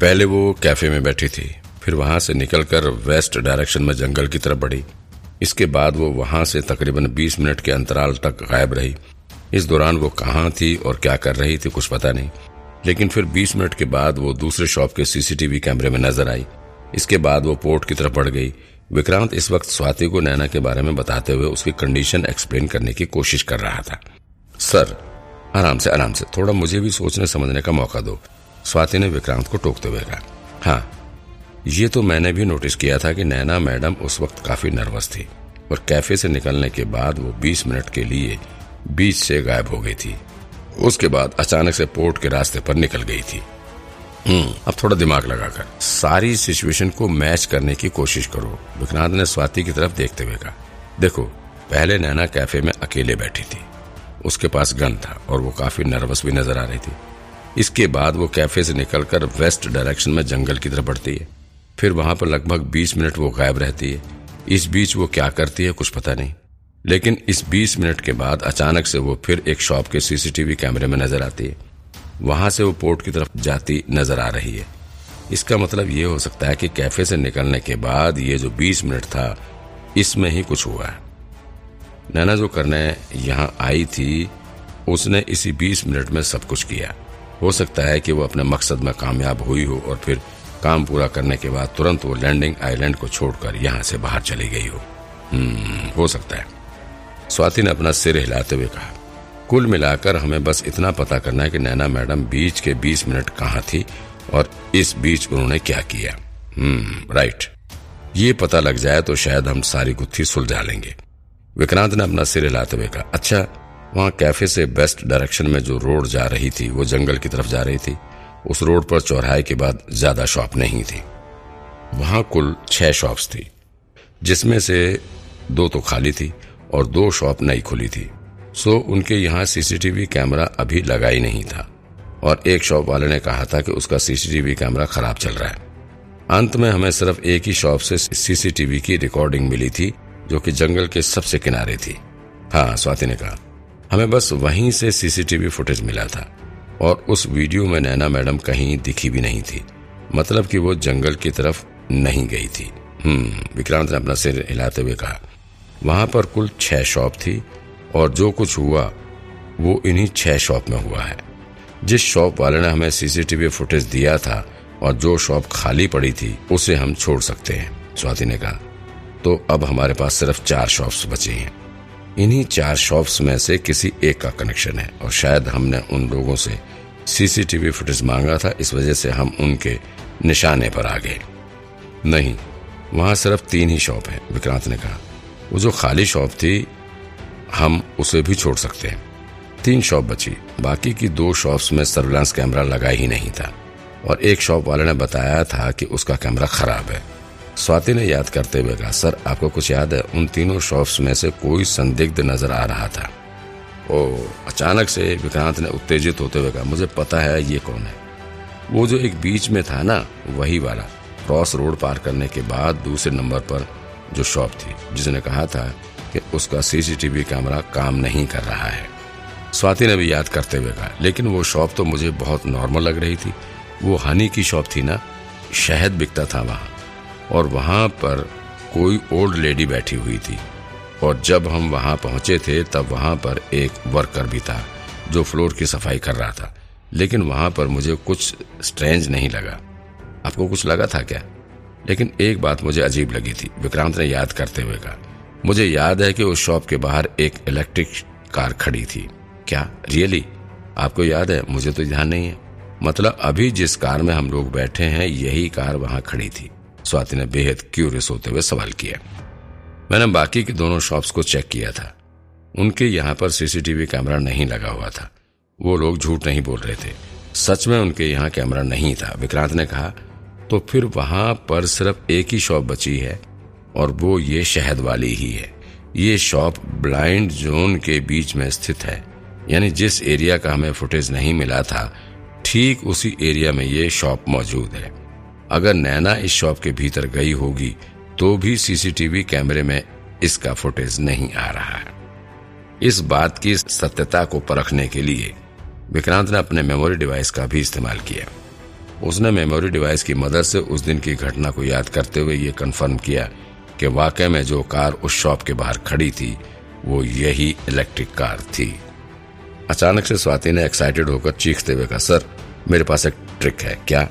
पहले वो कैफ़े में बैठी थी, फिर वहाँ से निकलकर वेस्ट डायरेक्शन में जंगल की तरफ़ बढ़ी। इसके बाद वो वहाँ से तकरीबन 20 मिनट के अंतराल तक गायब रही। इस दौरान वो कहाँ थी और क्या कर रही थी कुछ पता नहीं। लेकिन फिर 20 मिनट के बाद वो दूसरे शॉप के सीसीटीवी कैमरे में नज़र आई। इसके बाद वो पोर्ट की तरफ़ बढ़ गई। विक्रांत इस वक्त स्वाति को नैना के बारे में बताते हुए उसकी कंडीशन एक्सप्लेन करने की कोशिश कर रहा था। सर, आराम से आराम से, थोड़ा मुझे भी सोचने समझने का मौका दो। स्वाति ने विक्रांत को टोकते हुए कहा हाँ ये तो मैंने भी नोटिस किया था कि नैना मैडम उस वक्त काफ़ी नर्वस थी और कैफ़े से निकलने के बाद वो 20 मिनट के लिए बीच से गायब हो गई थी। उसके बाद अचानक से पोर्ट के रास्ते पर निकल गई थी। हम्म अब थोड़ा दिमाग लगाकर, सारी सिचुएशन को मैच करने की कोशिश करो, विक्रांत ने स्वाति की तरफ़ देखते हुए कहा। देखो, पहले नैना कैफ़े में अकेले बैठी थी। उसके पास गन था और वो काफ़ी नर्वस भी नज़र आ रही थी। इसके बाद वो कैफ़े से निकलकर वेस्ट डायरेक्शन में जंगल की तरफ़ बढ़ती है। फिर वहाँ पर लगभग 20 मिनट वो गायब रहती है। इस बीच वो क्या करती है कुछ पता नहीं। लेकिन इस 20 मिनट के बाद अचानक से वो फिर एक शॉप के सीसीटीवी कैमरे में नज़र आती है। वहाँ से वो पोर्ट की तरफ़ जाती नज़र आ रही है। इसका मतलब ये हो सकता है कि कैफ़े से निकलने के बाद ये जो 20 मिनट था, इसमें ही कुछ हुआ है। नैना जो करने यहाँ आई थी, उसने इसी 20 मिनट में सब कुछ किया। हो सकता है कि वो अपने मकसद में कामयाब हुई हो और फिर काम पूरा करने के बाद तुरंत वो लैंडिंग आइलैंड को छोड़कर यहाँ से बाहर चली गई हो। हम्म हो सकता है। स्वाति ने अपना सिर हिलाते हुए कहा, कुल मिलाकर हमें बस इतना पता करना है कि नैना मैडम बीच के 20 मिनट कहाँ थी और इस बीच उन्होंने क्या किया। Hmm right. ये पता लग जाए तो शायद हम सारी गुत्थी सुलझा लेंगे। विक्रांत ने अपना सिर हिलाते हुए कहा अच्छा वहाँ कैफ़े से बेस्ट डायरेक्शन में जो रोड जा रही थी, वो जंगल की तरफ़ जा रही थी। उस रोड पर चौराहे के बाद ज़्यादा शॉप नहीं थी। वहाँ कुल छह शॉप्स थी, जिसमें से दो तो खाली थी और दो शॉप नई खुली थी। सो उनके यहाँ सीसीटीवी कैमरा अभी लगा ही नहीं था और एक शॉप वाले ने कहा था कि उसका सीसीटीवी कैमरा खराब चल रहा है। अंत में हमें सिर्फ़ एक ही शॉप से सीसीटीवी की रिकॉर्डिंग मिली थी, जो कि जंगल के सबसे किनारे थी। हाँ स्वाति ने कहा। हमें बस वहीं से सीसीटीवी फुटेज मिला था और उस वीडियो में नैना मैडम कहीं दिखी भी नहीं थी। मतलब कि वो जंगल की तरफ़ नहीं गई थी। हम्म विक्रांत ने अपना सिर हिलाते हुए कहा, वहाँ पर कुल छह शॉप थी और जो कुछ हुआ, वो इन्हीं छह शॉप में हुआ है। जिस शॉप वाले ने हमें सीसीटीवी फुटेज दिया था और जो शॉप खाली पड़ी थी, उसे हम छोड़ सकते हैं। स्वाति ने कहा तो अब हमारे पास सिर्फ़ चार शॉप्स बचे हैं। इन्हीं चार शॉप्स में से किसी एक का कनेक्शन है। और शायद हमने उन लोगों से सीसीटीवी फुटेज मांगा था, इस वजह से हम उनके निशाने पर आ गए। नहीं, वहाँ सिर्फ़ तीन ही शॉप है, विक्रांत ने कहा। वो जो खाली शॉप थी, हम उसे भी छोड़ सकते हैं। तीन शॉप बची, बाकी की दो शॉप्स में सर्विलांस कैमरा लगा ही नहीं था। और एक शॉप वाले ने बताया था कि उसका कैमरा खराब है। स्वाति ने याद करते हुए कहा, सर, आपको कुछ याद है? उन तीनों शॉप्स में से कोई संदिग्ध नज़र आ रहा था। ओ, अचानक से विक्रांत ने उत्तेजित होते हुए कहा, मुझे पता है ये कौन है। वो जो एक बीच में था ना, वही वाला, क्रॉस रोड पार करने के बाद दूसरे नंबर पर जो शॉप थी, जिसने कहा था कि उसका सीसीटीवी कैमरा काम नहीं कर रहा है। स्वाति ने भी याद करते हुए कहा, लेकिन वो शॉप तो मुझे बहुत नॉर्मल लग रही थी। वो हनी की शॉप थी ना, शहद बिकता था वहाँ। और वहाँ पर कोई ओल्ड लेडी बैठी हुई थी। और जब हम वहाँ पहुँचे थे, तब वहाँ पर एक वर्कर भी था, जो फ्लोर की सफ़ाई कर रहा था। लेकिन वहाँ पर मुझे कुछ स्ट्रेंज नहीं लगा। आपको कुछ लगा था क्या? लेकिन एक बात मुझे अजीब लगी थी, विक्रांत ने याद करते हुए कहा। मुझे याद है कि उस शॉप के बाहर एक इलेक्ट्रिक कार खड़ी थी। क्या? रियली आपको याद है? मुझे तो ध्यान नहीं है। मतलब अभी जिस कार में हम लोग बैठे हैं, यही कार वहाँ खड़ी थी। स्वाति ने बेहद क्यूरियस होते हुए सवाल किया। मैंने बाकी के दोनों शॉप्स को चेक किया था। उनके यहाँ पर सीसीटीवी कैमरा नहीं लगा हुआ था। वो लोग झूठ नहीं बोल रहे थे। सच में उनके यहाँ कैमरा नहीं था। विक्रांत ने कहा तो फिर वहाँ पर सिर्फ़ एक ही शॉप बची है और वो ये शहद वाली ही है। ये शॉप ब्लाइंड जोन के बीच में स्थित है। यानी जिस एरिया का हमें फुटेज नहीं मिला था, ठीक उसी एरिया में ये शॉप मौजूद है। अगर नैना इस शॉप के भीतर गई होगी तो भी सीसीटीवी कैमरे में इसका फुटेज नहीं आ रहा है। इस बात की सत्यता को परखने के लिए विक्रांत ने अपने मेमोरी डिवाइस का भी इस्तेमाल किया। उसने मेमोरी डिवाइस की मदद से उस दिन की घटना को याद करते हुए ये कंफर्म किया कि वाकई में जो कार उस शॉप के बाहर खड़ी थी, वो यही इलेक्ट्रिक कार थी। अचानक से स्वाति ने एक्साइटेड होकर चीखते हुए कहा, सर, मेरे पास एक ट्रिक है, क्या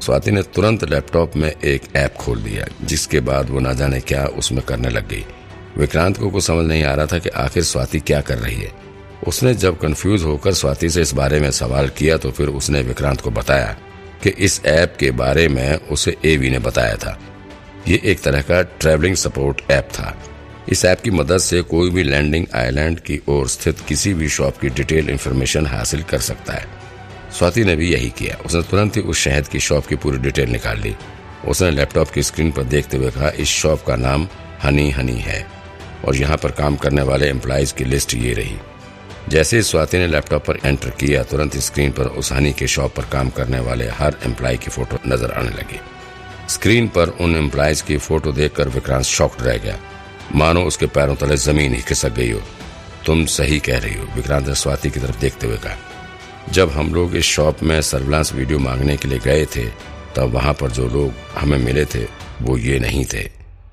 स्वाति ने तुरंत लैपटॉप में एक ऐप खोल दिया, जिसके बाद वो ना जाने क्या उसमें करने लग गई। विक्रांत को कुछ समझ नहीं आ रहा था कि आखिर स्वाति क्या कर रही है। उसने जब कंफ्यूज होकर स्वाति से इस बारे में सवाल किया तो फिर उसने विक्रांत को बताया कि इस ऐप के बारे में उसे एवी ने बताया था। ये एक तरह का ट्रेवलिंग सपोर्ट ऐप था। इस ऐप की मदद से कोई भी लैंडिंग आइलैंड की ओर स्थित किसी भी शॉप की डिटेल इन्फॉर्मेशन हासिल कर सकता है। स्वाति ने भी यही किया। उसने तुरंत ही उस शहद की शॉप की पूरी डिटेल निकाल ली। उसने लैपटॉप की स्क्रीन पर देखते हुए कहा, इस शॉप का नाम हनी हनी है और यहाँ पर काम करने वाले एम्प्लॉयज़ की लिस्ट ये रही। जैसे ही स्वाति ने लैपटॉप पर एंटर किया, तुरंत स्क्रीन पर उस हनी के शॉप पर काम करने वाले हर एम्प्लॉय की फ़ोटो नज़र आने लगी। स्क्रीन पर उन एम्प्लॉयज़ की फ़ोटो देखकर विक्रांत शॉक्ड रह गया। मानो उसके पैरों तले ज़मीन ही खिसक गई हो। तुम सही कह रही हो, विक्रांत ने स्वाति की तरफ़ देखते हुए कहा। जब हम लोग इस शॉप में सर्विलांस वीडियो मांगने के लिए गए थे, तब वहाँ पर जो लोग हमें मिले थे, वो ये नहीं थे।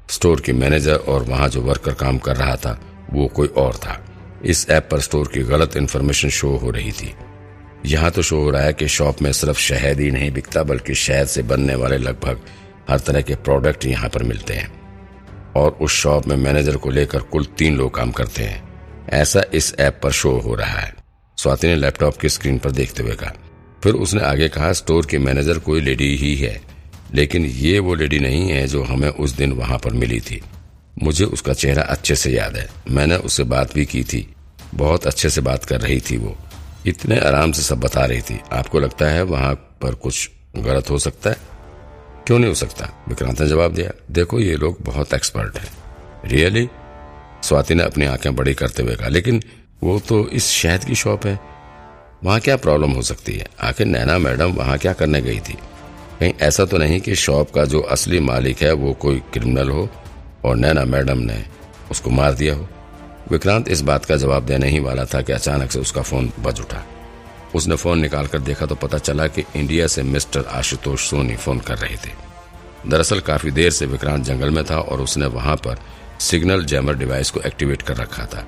स्टोर के मैनेजर और वहाँ जो वर्कर काम कर रहा था, वो कोई और था। इस ऐप पर स्टोर की गलत इन्फॉर्मेशन शो हो रही थी। यहाँ तो शो हो रहा है कि शॉप में सिर्फ़ शहद ही नहीं बिकता, बल्कि शहद से बनने वाले लगभग हर तरह के प्रोडक्ट यहाँ पर मिलते हैं। और उस शॉप में मैनेजर को लेकर कुल तीन लोग काम करते हैं। ऐसा इस ऐप पर शो हो रहा है। स्वाति ने लैपटॉप की स्क्रीन पर देखते हुए कहा। फिर उसने आगे कहा, स्टोर की मैनेजर कोई लेडी ही है, लेकिन ये वो लेडी नहीं है जो हमें उस दिन वहाँ पर मिली थी। मुझे उसका चेहरा अच्छे से याद है। मैंने उससे बात भी की थी। बहुत अच्छे से बात कर रही थी वो। इतने आराम से सब बता रही थी। आपको लगता है वहाँ पर कुछ गलत हो सकता है? क्यों नहीं हो सकता? विक्रांत ने जवाब दिया। देखो, ये लोग बहुत एक्सपर्ट हैं। रियली? स्वाति ने अपनी आँखें बड़ी करते हुए कहा। लेकिन वो तो इस शहद की शॉप है। वहाँ क्या प्रॉब्लम हो सकती है? आखिर नैना मैडम वहाँ क्या करने गई थी? कहीं ऐसा तो नहीं कि शॉप का जो असली मालिक है वो कोई क्रिमिनल हो और नैना मैडम ने उसको मार दिया हो। विक्रांत इस बात का जवाब देने ही वाला था कि अचानक से उसका फ़ोन बज उठा। उसने फ़ोन निकालकर देखा तो पता चला कि इंडिया से मिस्टर आशुतोष सोनी फ़ोन कर रहे थे। दरअसल काफ़ी देर से विक्रांत जंगल में था और उसने वहाँ पर सिग्नल जैमर डिवाइस को एक्टिवेट कर रखा था।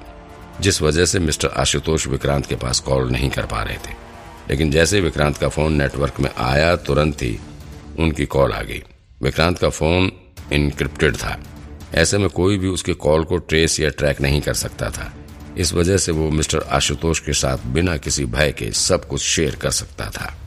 जिस वजह से मिस्टर आशुतोष विक्रांत के पास कॉल नहीं कर पा रहे थे। लेकिन जैसे विक्रांत का फ़ोन नेटवर्क में आया, तुरंत ही उनकी कॉल आ गई। विक्रांत का फ़ोन इनक्रिप्टेड था। ऐसे में कोई भी उसके कॉल को ट्रेस या ट्रैक नहीं कर सकता था। इस वजह से वो मिस्टर आशुतोष के साथ बिना किसी भय के सब कुछ शेयर कर सकता था।